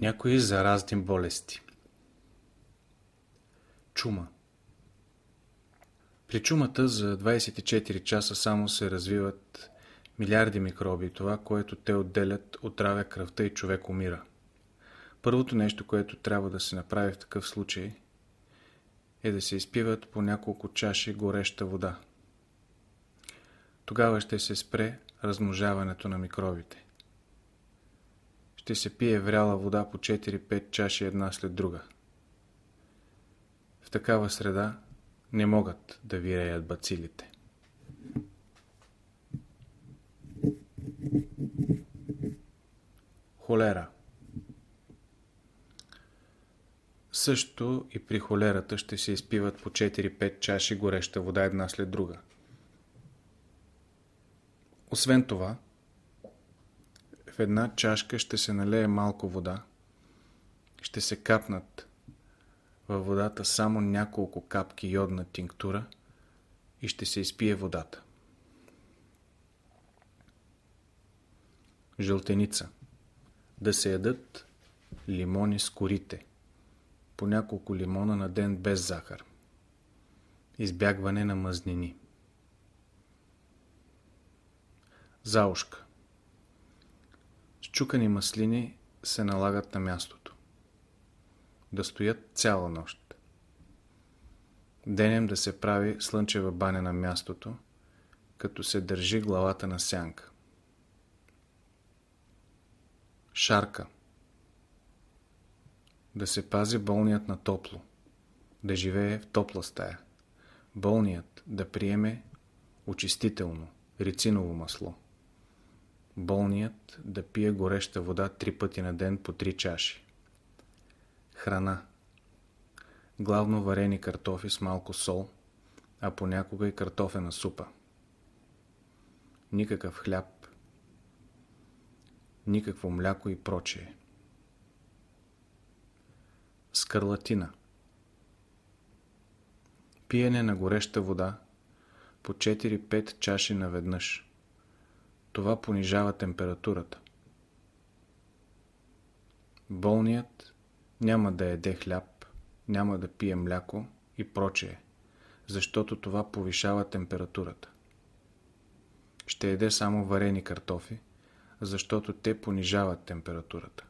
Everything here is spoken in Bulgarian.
Някои заразни болести Чума При чумата за 24 часа само се развиват милиарди микроби това, което те отделят, отравя кръвта и човек умира. Първото нещо, което трябва да се направи в такъв случай, е да се изпиват по няколко чаши гореща вода. Тогава ще се спре размножаването на микробите ще се пие вряла вода по 4-5 чаши една след друга. В такава среда не могат да виреят бацилите. Холера Също и при холерата ще се изпиват по 4-5 чаши гореща вода една след друга. Освен това, в една чашка ще се налее малко вода. Ще се капнат във водата само няколко капки йодна тинктура и ще се изпие водата. Жълтеница. Да се ядат лимони с корите. По няколко лимона на ден без захар. Избягване на мъзнини. Заушка. Счукани маслини се налагат на мястото. Да стоят цяла нощ. Денем да се прави слънчева баня на мястото, като се държи главата на сянка. Шарка Да се пази болният на топло, да живее в топла стая. Болният да приеме очистително, рициново масло болният да пие гореща вода три пъти на ден по три чаши. Храна Главно варени картофи с малко сол, а понякога и картофена супа. Никакъв хляб, никакво мляко и прочее. Скарлатина Пиене на гореща вода по 4-5 чаши наведнъж. Това понижава температурата. Болният няма да еде хляб, няма да пие мляко и прочее, защото това повишава температурата. Ще еде само варени картофи, защото те понижават температурата.